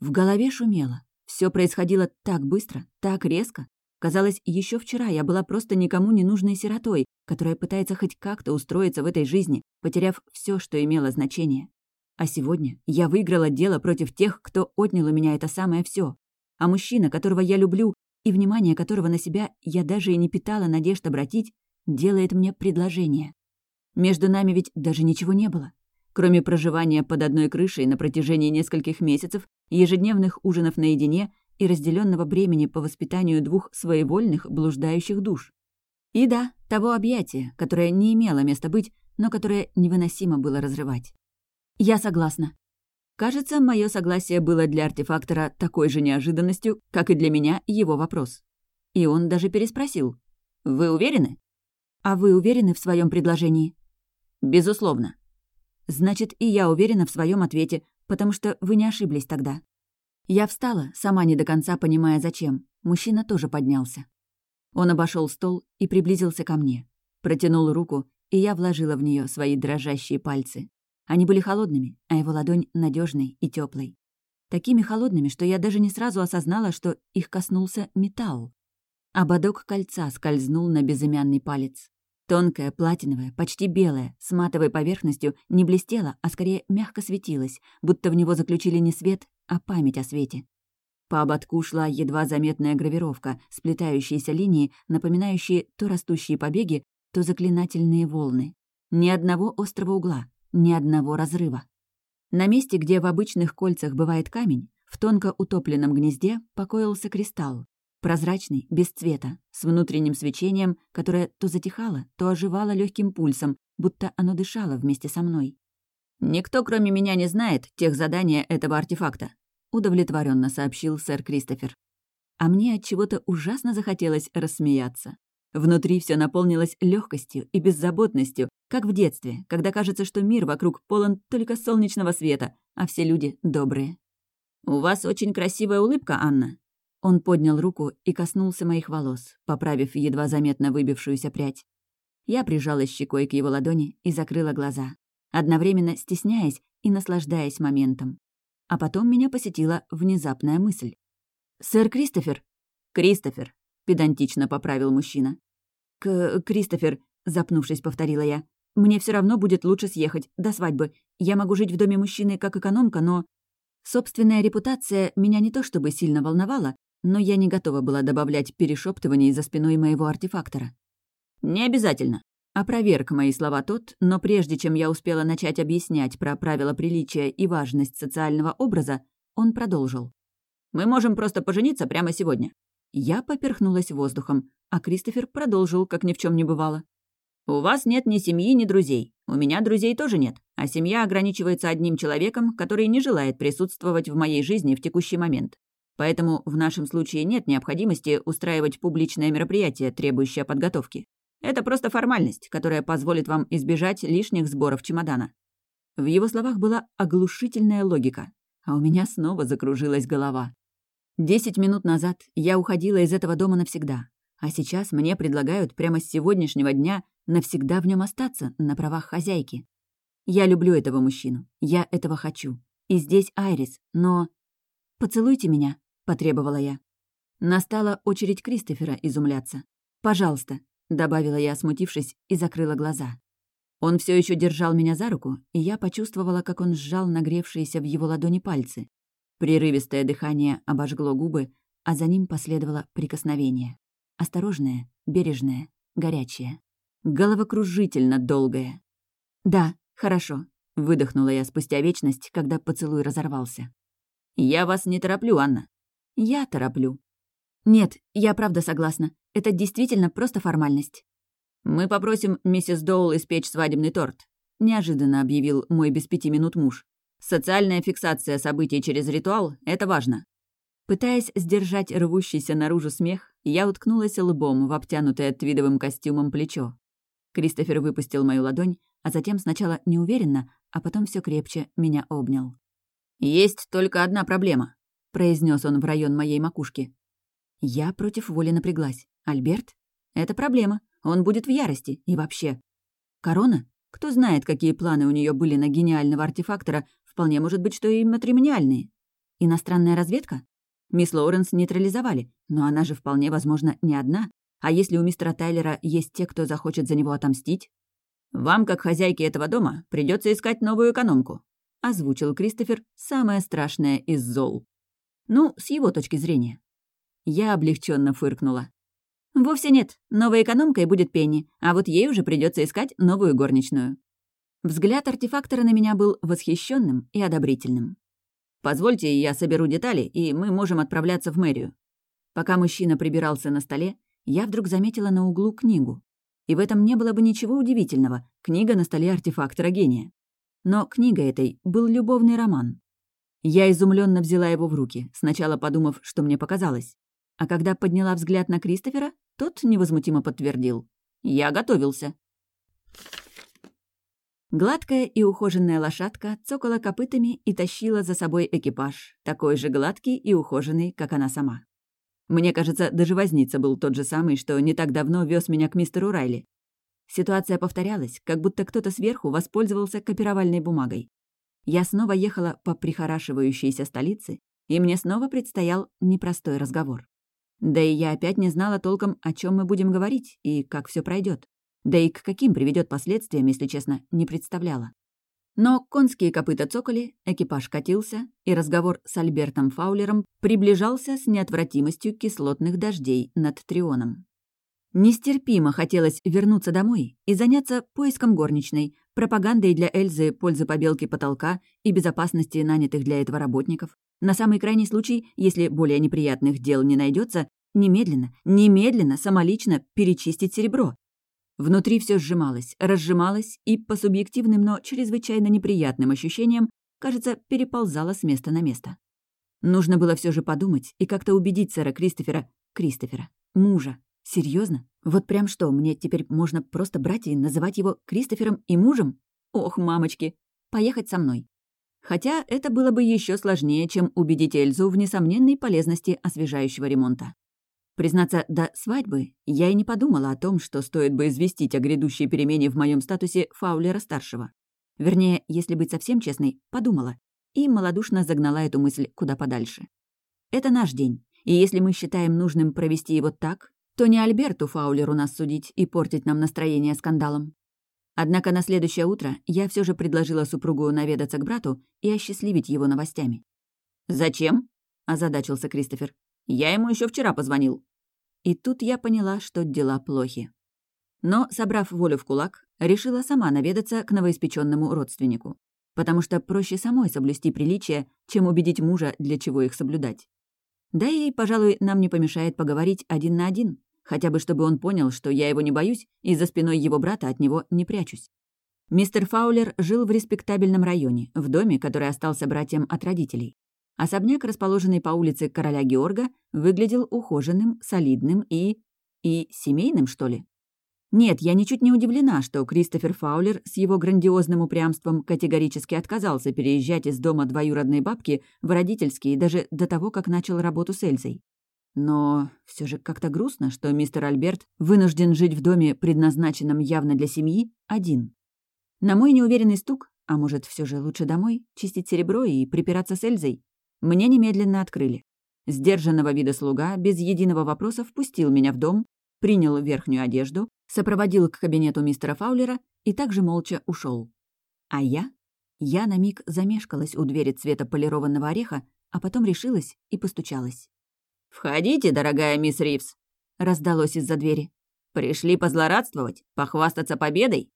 В голове шумело. Все происходило так быстро, так резко. Казалось, еще вчера я была просто никому не нужной сиротой, которая пытается хоть как-то устроиться в этой жизни, потеряв все, что имело значение. А сегодня я выиграла дело против тех, кто отнял у меня это самое все. А мужчина, которого я люблю, и внимание которого на себя я даже и не питала надежд обратить, делает мне предложение. Между нами ведь даже ничего не было. Кроме проживания под одной крышей на протяжении нескольких месяцев, ежедневных ужинов наедине и разделенного бремени по воспитанию двух своевольных, блуждающих душ. И да, того объятия, которое не имело места быть, но которое невыносимо было разрывать. Я согласна. Кажется, мое согласие было для артефактора такой же неожиданностью, как и для меня его вопрос. И он даже переспросил. «Вы уверены?» «А вы уверены в своем предложении?» «Безусловно». «Значит, и я уверена в своем ответе, потому что вы не ошиблись тогда». Я встала, сама не до конца понимая, зачем. Мужчина тоже поднялся. Он обошел стол и приблизился ко мне. Протянул руку, и я вложила в нее свои дрожащие пальцы. Они были холодными, а его ладонь надежной и теплой. Такими холодными, что я даже не сразу осознала, что их коснулся металл. Ободок кольца скользнул на безымянный палец. Тонкая, платиновая, почти белая, с матовой поверхностью, не блестела, а скорее мягко светилась, будто в него заключили не свет, а память о свете. По ободку шла едва заметная гравировка, сплетающиеся линии, напоминающие то растущие побеги, то заклинательные волны. Ни одного острого угла, ни одного разрыва. На месте, где в обычных кольцах бывает камень, в тонко утопленном гнезде покоился кристалл. Прозрачный, без цвета, с внутренним свечением, которое то затихало, то оживало легким пульсом, будто оно дышало вместе со мной. «Никто, кроме меня, не знает тех задания этого артефакта», удовлетворенно сообщил сэр Кристофер. А мне от чего-то ужасно захотелось рассмеяться. Внутри все наполнилось легкостью и беззаботностью, как в детстве, когда кажется, что мир вокруг полон только солнечного света, а все люди добрые. «У вас очень красивая улыбка, Анна». Он поднял руку и коснулся моих волос, поправив едва заметно выбившуюся прядь. Я прижалась щекой к его ладони и закрыла глаза, одновременно стесняясь и наслаждаясь моментом. А потом меня посетила внезапная мысль. «Сэр Кристофер?» «Кристофер», — педантично поправил мужчина. «К... Кристофер», — запнувшись, повторила я. Мне все равно будет лучше съехать, до свадьбы. Я могу жить в доме мужчины как экономка, но... Собственная репутация меня не то чтобы сильно волновала, но я не готова была добавлять перешептываний за спиной моего артефактора. «Не обязательно», — опроверг мои слова тот, но прежде чем я успела начать объяснять про правила приличия и важность социального образа, он продолжил. «Мы можем просто пожениться прямо сегодня». Я поперхнулась воздухом, а Кристофер продолжил, как ни в чем не бывало. «У вас нет ни семьи, ни друзей. У меня друзей тоже нет, а семья ограничивается одним человеком, который не желает присутствовать в моей жизни в текущий момент. Поэтому в нашем случае нет необходимости устраивать публичное мероприятие, требующее подготовки. Это просто формальность, которая позволит вам избежать лишних сборов чемодана». В его словах была оглушительная логика, а у меня снова закружилась голова. Десять минут назад я уходила из этого дома навсегда, а сейчас мне предлагают прямо с сегодняшнего дня навсегда в нем остаться на правах хозяйки. Я люблю этого мужчину. Я этого хочу. И здесь Айрис, но... «Поцелуйте меня», — потребовала я. Настала очередь Кристофера изумляться. «Пожалуйста», — добавила я, смутившись, и закрыла глаза. Он все еще держал меня за руку, и я почувствовала, как он сжал нагревшиеся в его ладони пальцы. Прерывистое дыхание обожгло губы, а за ним последовало прикосновение. Осторожное, бережное, горячее. Головокружительно долгое. «Да, хорошо», — выдохнула я спустя вечность, когда поцелуй разорвался. «Я вас не тороплю, Анна». «Я тороплю». «Нет, я правда согласна. Это действительно просто формальность». «Мы попросим миссис Доул испечь свадебный торт», — неожиданно объявил мой без пяти минут муж. «Социальная фиксация событий через ритуал — это важно». Пытаясь сдержать рвущийся наружу смех, я уткнулась лбом в обтянутое твидовым костюмом плечо. Кристофер выпустил мою ладонь, а затем сначала неуверенно, а потом все крепче меня обнял. «Есть только одна проблема», — произнес он в район моей макушки. Я против воли напряглась. «Альберт? Это проблема. Он будет в ярости. И вообще. Корона? Кто знает, какие планы у нее были на гениального артефактора, вполне может быть, что и матримониальные. Иностранная разведка? Мисс Лоуренс нейтрализовали, но она же вполне, возможно, не одна. А если у мистера Тайлера есть те, кто захочет за него отомстить? «Вам, как хозяйке этого дома, придется искать новую экономку», — озвучил Кристофер самое страшное из зол. Ну, с его точки зрения. Я облегченно фыркнула. «Вовсе нет. Новой экономкой будет Пенни, а вот ей уже придется искать новую горничную». Взгляд артефактора на меня был восхищенным и одобрительным. «Позвольте, я соберу детали, и мы можем отправляться в мэрию». Пока мужчина прибирался на столе, я вдруг заметила на углу книгу. И в этом не было бы ничего удивительного. Книга на столе артефактора гения. Но книга этой был любовный роман. Я изумленно взяла его в руки, сначала подумав, что мне показалось. А когда подняла взгляд на Кристофера, тот невозмутимо подтвердил. «Я готовился». Гладкая и ухоженная лошадка цокала копытами и тащила за собой экипаж, такой же гладкий и ухоженный, как она сама. Мне кажется, даже возница был тот же самый, что не так давно вез меня к мистеру Райли. Ситуация повторялась, как будто кто-то сверху воспользовался копировальной бумагой. Я снова ехала по прихорашивающейся столице, и мне снова предстоял непростой разговор. Да и я опять не знала толком, о чем мы будем говорить и как все пройдет. Да и к каким приведет последствиям, если честно, не представляла. Но конские копыта цокали, экипаж катился, и разговор с Альбертом Фаулером приближался с неотвратимостью кислотных дождей над Трионом. Нестерпимо хотелось вернуться домой и заняться поиском горничной, пропагандой для Эльзы пользы побелки потолка и безопасности нанятых для этого работников. На самый крайний случай, если более неприятных дел не найдется, немедленно, немедленно, самолично перечистить серебро, Внутри все сжималось, разжималось и, по субъективным, но чрезвычайно неприятным ощущениям, кажется, переползало с места на место. Нужно было все же подумать и как-то убедить сэра Кристофера, Кристофера, мужа. Серьезно? Вот прям что, мне теперь можно просто брать и называть его Кристофером и мужем? Ох, мамочки, поехать со мной. Хотя это было бы еще сложнее, чем убедить Эльзу в несомненной полезности освежающего ремонта. Признаться, до свадьбы я и не подумала о том, что стоит бы известить о грядущей перемене в моем статусе Фаулера-старшего. Вернее, если быть совсем честной, подумала. И малодушно загнала эту мысль куда подальше. Это наш день, и если мы считаем нужным провести его так, то не Альберту Фаулеру нас судить и портить нам настроение скандалом. Однако на следующее утро я все же предложила супругу наведаться к брату и осчастливить его новостями. «Зачем?» – озадачился Кристофер. Я ему еще вчера позвонил». И тут я поняла, что дела плохи. Но, собрав волю в кулак, решила сама наведаться к новоиспеченному родственнику. Потому что проще самой соблюсти приличия, чем убедить мужа, для чего их соблюдать. Да и, пожалуй, нам не помешает поговорить один на один, хотя бы чтобы он понял, что я его не боюсь и за спиной его брата от него не прячусь. Мистер Фаулер жил в респектабельном районе, в доме, который остался братьям от родителей. Особняк, расположенный по улице Короля Георга, выглядел ухоженным, солидным и... и семейным, что ли? Нет, я ничуть не удивлена, что Кристофер Фаулер с его грандиозным упрямством категорически отказался переезжать из дома двоюродной бабки в родительский даже до того, как начал работу с Эльзой. Но все же как-то грустно, что мистер Альберт вынужден жить в доме, предназначенном явно для семьи, один. На мой неуверенный стук А может, все же лучше домой, чистить серебро и припираться с Эльзой? Мне немедленно открыли. Сдержанного вида слуга без единого вопроса впустил меня в дом, принял верхнюю одежду, сопроводил к кабинету мистера Фаулера и также молча ушел. А я? Я на миг замешкалась у двери цвета полированного ореха, а потом решилась и постучалась. «Входите, дорогая мисс Ривз!» — раздалось из-за двери. «Пришли позлорадствовать? Похвастаться победой?»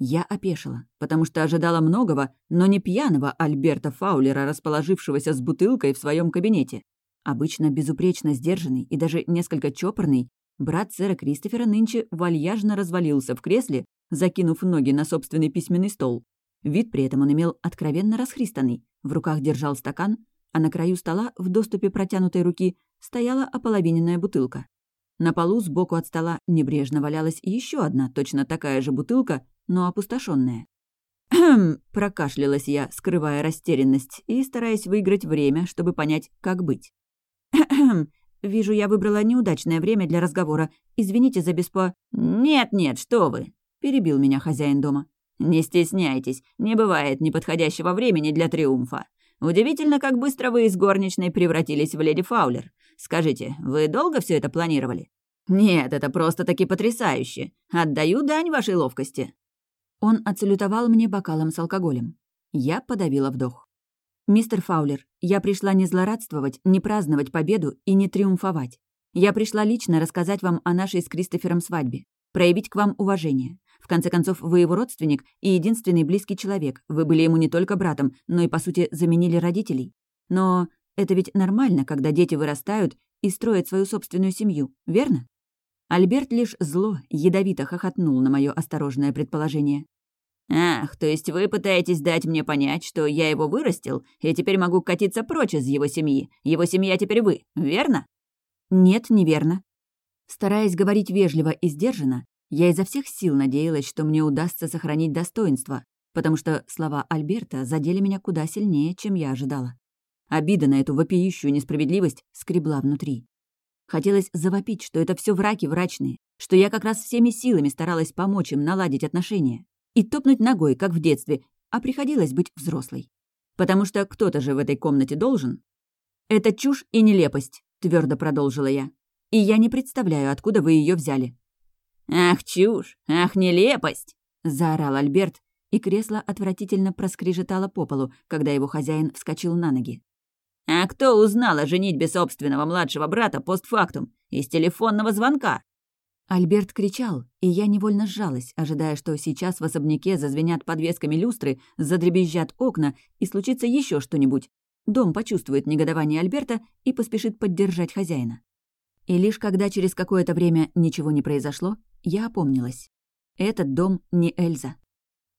Я опешила, потому что ожидала многого, но не пьяного Альберта Фаулера, расположившегося с бутылкой в своем кабинете. Обычно безупречно сдержанный и даже несколько чопорный, брат сэра Кристофера нынче вальяжно развалился в кресле, закинув ноги на собственный письменный стол. Вид при этом он имел откровенно расхристанный, в руках держал стакан, а на краю стола, в доступе протянутой руки, стояла ополовиненная бутылка. На полу сбоку от стола небрежно валялась еще одна, точно такая же бутылка, но опустошенная. «Хм!» — прокашлялась я, скрывая растерянность и стараясь выиграть время, чтобы понять, как быть. «Хм! Вижу, я выбрала неудачное время для разговора. Извините за беспо...» «Нет-нет, что вы!» — перебил меня хозяин дома. «Не стесняйтесь, не бывает неподходящего времени для триумфа. Удивительно, как быстро вы из горничной превратились в леди Фаулер. Скажите, вы долго все это планировали?» «Нет, это просто-таки потрясающе. Отдаю дань вашей ловкости». Он отсалютовал мне бокалом с алкоголем. Я подавила вдох. «Мистер Фаулер, я пришла не злорадствовать, не праздновать победу и не триумфовать. Я пришла лично рассказать вам о нашей с Кристофером свадьбе, проявить к вам уважение. В конце концов, вы его родственник и единственный близкий человек. Вы были ему не только братом, но и, по сути, заменили родителей. Но это ведь нормально, когда дети вырастают и строят свою собственную семью, верно? Альберт лишь зло, ядовито хохотнул на мое осторожное предположение. «Ах, то есть вы пытаетесь дать мне понять, что я его вырастил, и теперь могу катиться прочь из его семьи. Его семья теперь вы, верно?» «Нет, неверно». Стараясь говорить вежливо и сдержанно, я изо всех сил надеялась, что мне удастся сохранить достоинство, потому что слова Альберта задели меня куда сильнее, чем я ожидала. Обида на эту вопиющую несправедливость скребла внутри. Хотелось завопить, что это все враки врачные, что я как раз всеми силами старалась помочь им наладить отношения. И топнуть ногой, как в детстве, а приходилось быть взрослой. Потому что кто-то же в этой комнате должен. «Это чушь и нелепость», — твердо продолжила я. «И я не представляю, откуда вы ее взяли». «Ах, чушь! Ах, нелепость!» — заорал Альберт, и кресло отвратительно проскрежетало по полу, когда его хозяин вскочил на ноги. А кто узнал о женитьбе собственного младшего брата постфактум из телефонного звонка? Альберт кричал, и я невольно сжалась, ожидая, что сейчас в особняке зазвенят подвесками люстры, задребезжат окна и случится еще что-нибудь. Дом почувствует негодование Альберта и поспешит поддержать хозяина. И лишь когда через какое-то время ничего не произошло, я опомнилась. Этот дом не Эльза.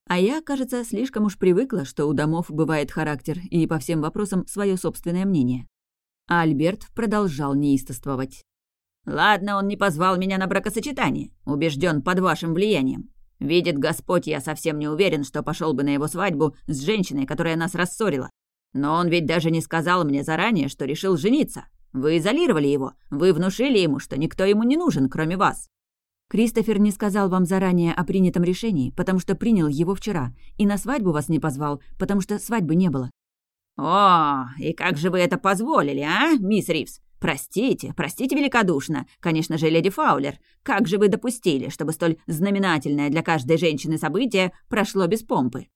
А я, кажется, слишком уж привыкла, что у домов бывает характер и по всем вопросам свое собственное мнение. А Альберт продолжал неистовствовать. «Ладно, он не позвал меня на бракосочетание, убежден под вашим влиянием. Видит Господь, я совсем не уверен, что пошел бы на его свадьбу с женщиной, которая нас рассорила. Но он ведь даже не сказал мне заранее, что решил жениться. Вы изолировали его, вы внушили ему, что никто ему не нужен, кроме вас. Кристофер не сказал вам заранее о принятом решении, потому что принял его вчера, и на свадьбу вас не позвал, потому что свадьбы не было». «О, и как же вы это позволили, а, мисс Ривз? Простите, простите великодушно, конечно же, леди Фаулер. Как же вы допустили, чтобы столь знаменательное для каждой женщины событие прошло без помпы?»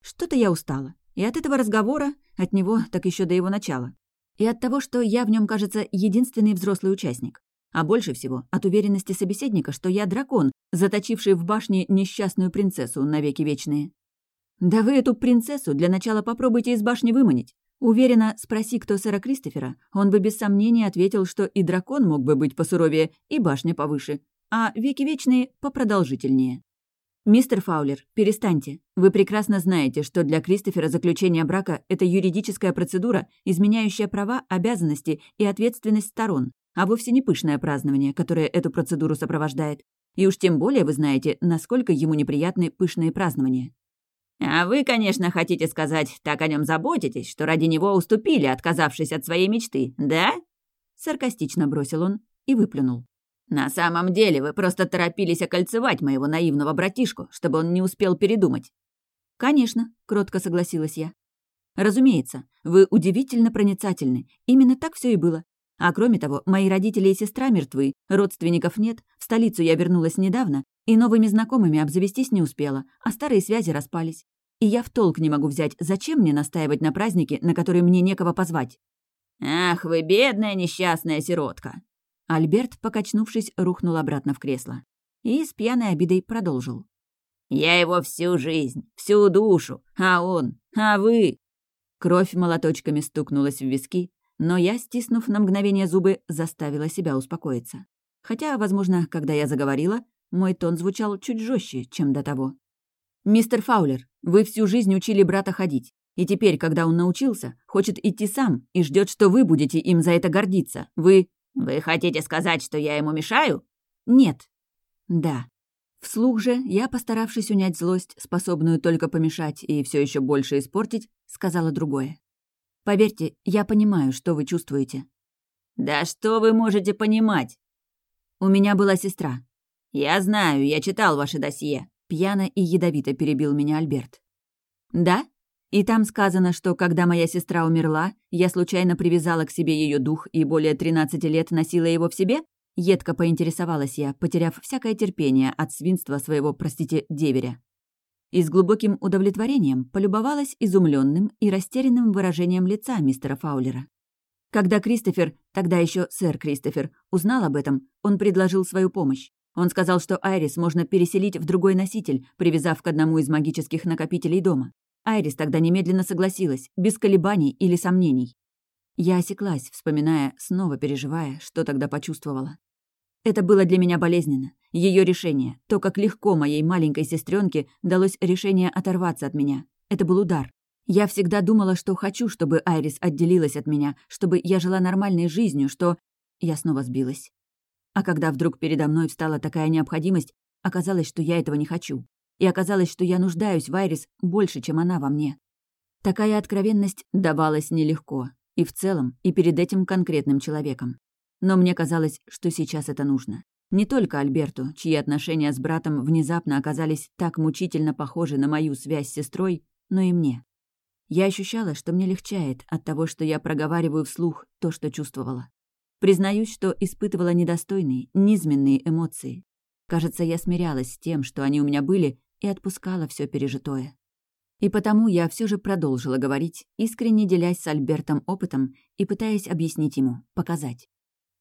Что-то я устала. И от этого разговора, от него, так еще до его начала. И от того, что я в нем, кажется, единственный взрослый участник. А больше всего от уверенности собеседника, что я дракон, заточивший в башне несчастную принцессу навеки вечные. Да вы эту принцессу для начала попробуйте из башни выманить. Уверена, спроси кто сэра Кристофера, он бы без сомнения ответил, что и дракон мог бы быть посуровее, и башня повыше, а веки вечные попродолжительнее. «Мистер Фаулер, перестаньте. Вы прекрасно знаете, что для Кристофера заключение брака – это юридическая процедура, изменяющая права, обязанности и ответственность сторон а вовсе не пышное празднование, которое эту процедуру сопровождает. И уж тем более вы знаете, насколько ему неприятны пышные празднования. «А вы, конечно, хотите сказать, так о нем заботитесь, что ради него уступили, отказавшись от своей мечты, да?» Саркастично бросил он и выплюнул. «На самом деле вы просто торопились окольцевать моего наивного братишку, чтобы он не успел передумать». «Конечно», — кротко согласилась я. «Разумеется, вы удивительно проницательны. Именно так все и было. А кроме того, мои родители и сестра мертвы, родственников нет, в столицу я вернулась недавно, и новыми знакомыми обзавестись не успела, а старые связи распались. И я в толк не могу взять, зачем мне настаивать на празднике, на который мне некого позвать. «Ах вы, бедная несчастная сиротка!» Альберт, покачнувшись, рухнул обратно в кресло. И с пьяной обидой продолжил. «Я его всю жизнь, всю душу, а он, а вы!» Кровь молоточками стукнулась в виски, но я, стиснув на мгновение зубы, заставила себя успокоиться. Хотя, возможно, когда я заговорила, мой тон звучал чуть жестче, чем до того. «Мистер Фаулер, вы всю жизнь учили брата ходить. И теперь, когда он научился, хочет идти сам и ждет, что вы будете им за это гордиться. Вы... Вы хотите сказать, что я ему мешаю? Нет. Да. Вслух же, я, постаравшись унять злость, способную только помешать и все еще больше испортить, сказала другое. Поверьте, я понимаю, что вы чувствуете. Да что вы можете понимать? У меня была сестра. Я знаю, я читал ваше досье. Пьяно и ядовито перебил меня Альберт. Да? И там сказано, что когда моя сестра умерла, я случайно привязала к себе ее дух и более 13 лет носила его в себе? Едко поинтересовалась я, потеряв всякое терпение от свинства своего, простите, деверя. И с глубоким удовлетворением полюбовалась изумленным и растерянным выражением лица мистера Фаулера. Когда Кристофер, тогда еще сэр Кристофер, узнал об этом, он предложил свою помощь. Он сказал, что Айрис можно переселить в другой носитель, привязав к одному из магических накопителей дома. Айрис тогда немедленно согласилась, без колебаний или сомнений. Я осеклась, вспоминая, снова переживая, что тогда почувствовала. Это было для меня болезненно. Ее решение, то, как легко моей маленькой сестренке далось решение оторваться от меня. Это был удар. Я всегда думала, что хочу, чтобы Айрис отделилась от меня, чтобы я жила нормальной жизнью, что... Я снова сбилась. А когда вдруг передо мной встала такая необходимость, оказалось, что я этого не хочу и оказалось, что я нуждаюсь в Айрис больше, чем она во мне. Такая откровенность давалась нелегко, и в целом, и перед этим конкретным человеком. Но мне казалось, что сейчас это нужно. Не только Альберту, чьи отношения с братом внезапно оказались так мучительно похожи на мою связь с сестрой, но и мне. Я ощущала, что мне легчает от того, что я проговариваю вслух то, что чувствовала. Признаюсь, что испытывала недостойные, низменные эмоции. Кажется, я смирялась с тем, что они у меня были, и отпускала все пережитое. И потому я все же продолжила говорить, искренне делясь с Альбертом опытом и пытаясь объяснить ему, показать.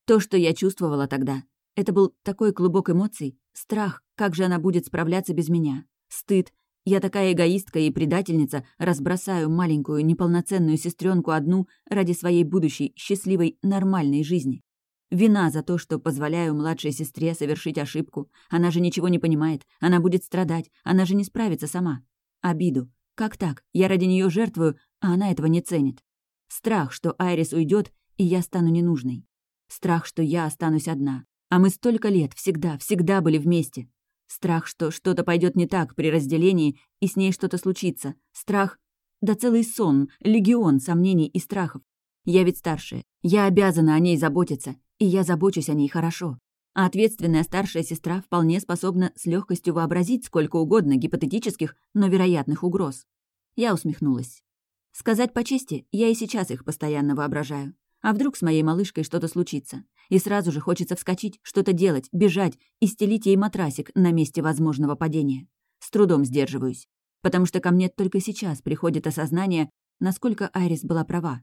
То, что я чувствовала тогда, это был такой клубок эмоций, страх, как же она будет справляться без меня, стыд, я такая эгоистка и предательница, разбросаю маленькую неполноценную сестренку одну ради своей будущей, счастливой, нормальной жизни. Вина за то, что позволяю младшей сестре совершить ошибку. Она же ничего не понимает. Она будет страдать. Она же не справится сама. Обиду. Как так? Я ради нее жертвую, а она этого не ценит. Страх, что Айрис уйдет, и я стану ненужной. Страх, что я останусь одна. А мы столько лет, всегда, всегда были вместе. Страх, что что-то пойдет не так при разделении, и с ней что-то случится. Страх... Да целый сон, легион сомнений и страхов. Я ведь старшая. Я обязана о ней заботиться, и я забочусь о ней хорошо. А ответственная старшая сестра вполне способна с легкостью вообразить сколько угодно гипотетических, но вероятных угроз. Я усмехнулась. Сказать по чести, я и сейчас их постоянно воображаю. А вдруг с моей малышкой что-то случится? И сразу же хочется вскочить, что-то делать, бежать и стелить ей матрасик на месте возможного падения. С трудом сдерживаюсь. Потому что ко мне только сейчас приходит осознание, насколько Айрис была права.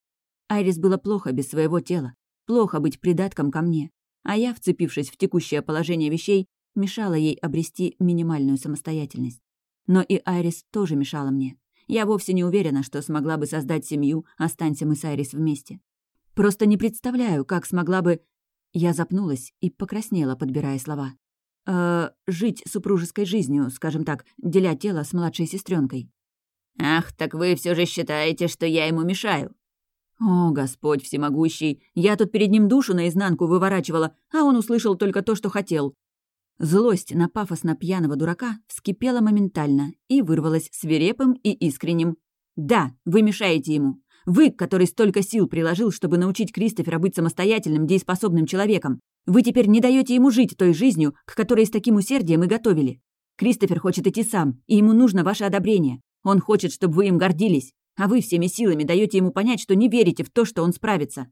Айрис было плохо без своего тела, Плохо быть придатком ко мне. А я, вцепившись в текущее положение вещей, мешала ей обрести минимальную самостоятельность. Но и Айрис тоже мешала мне. Я вовсе не уверена, что смогла бы создать семью, останься мы с Айрис вместе. Просто не представляю, как смогла бы... Я запнулась и покраснела, подбирая слова. Э, жить супружеской жизнью, скажем так, деля тело с младшей сестренкой. «Ах, так вы все же считаете, что я ему мешаю?» О, Господь всемогущий, я тут перед ним душу наизнанку выворачивала, а он услышал только то, что хотел. Злость на пафосно пьяного дурака вскипела моментально и вырвалась свирепым и искренним. «Да, вы мешаете ему. Вы, который столько сил приложил, чтобы научить Кристофера быть самостоятельным, дееспособным человеком. Вы теперь не даете ему жить той жизнью, к которой с таким усердием и готовили. Кристофер хочет идти сам, и ему нужно ваше одобрение. Он хочет, чтобы вы им гордились, а вы всеми силами даете ему понять, что не верите в то, что он справится».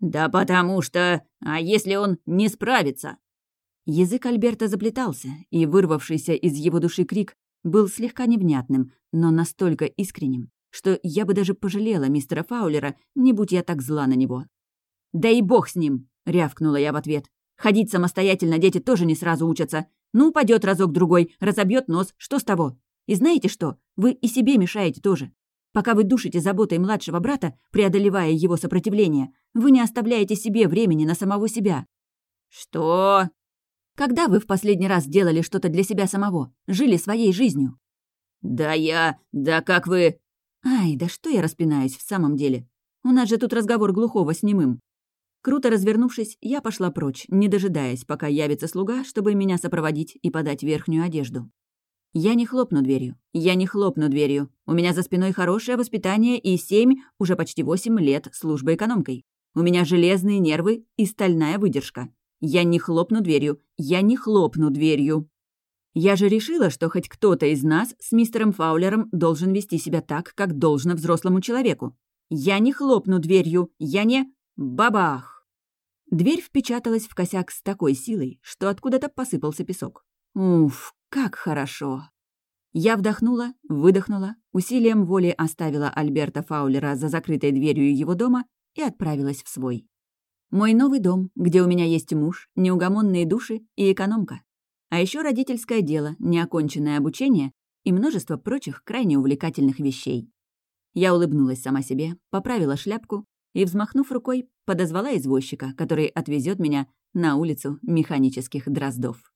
«Да потому что... А если он не справится?» Язык Альберта заплетался, и вырвавшийся из его души крик был слегка невнятным, но настолько искренним, что я бы даже пожалела мистера Фаулера, не будь я так зла на него. «Да и бог с ним!» — рявкнула я в ответ. «Ходить самостоятельно дети тоже не сразу учатся. Ну, упадет разок-другой, разобьет нос, что с того? И знаете что? Вы и себе мешаете тоже. Пока вы душите заботой младшего брата, преодолевая его сопротивление, вы не оставляете себе времени на самого себя». «Что?» «Когда вы в последний раз делали что-то для себя самого? Жили своей жизнью?» «Да я... Да как вы...» «Ай, да что я распинаюсь в самом деле? У нас же тут разговор глухого с немым». Круто развернувшись, я пошла прочь, не дожидаясь, пока явится слуга, чтобы меня сопроводить и подать верхнюю одежду. Я не хлопну дверью. Я не хлопну дверью. У меня за спиной хорошее воспитание и семь, уже почти восемь лет службы экономкой. У меня железные нервы и стальная выдержка. Я не хлопну дверью. Я не хлопну дверью. Я же решила, что хоть кто-то из нас с мистером Фаулером должен вести себя так, как должно взрослому человеку. Я не хлопну дверью. Я не... Бабах! Дверь впечаталась в косяк с такой силой, что откуда-то посыпался песок. Уф, как хорошо! Я вдохнула, выдохнула, усилием воли оставила Альберта Фаулера за закрытой дверью его дома и отправилась в свой. Мой новый дом, где у меня есть муж, неугомонные души и экономка. А еще родительское дело, неоконченное обучение и множество прочих крайне увлекательных вещей. Я улыбнулась сама себе, поправила шляпку и, взмахнув рукой, подозвала извозчика, который отвезет меня на улицу механических дроздов.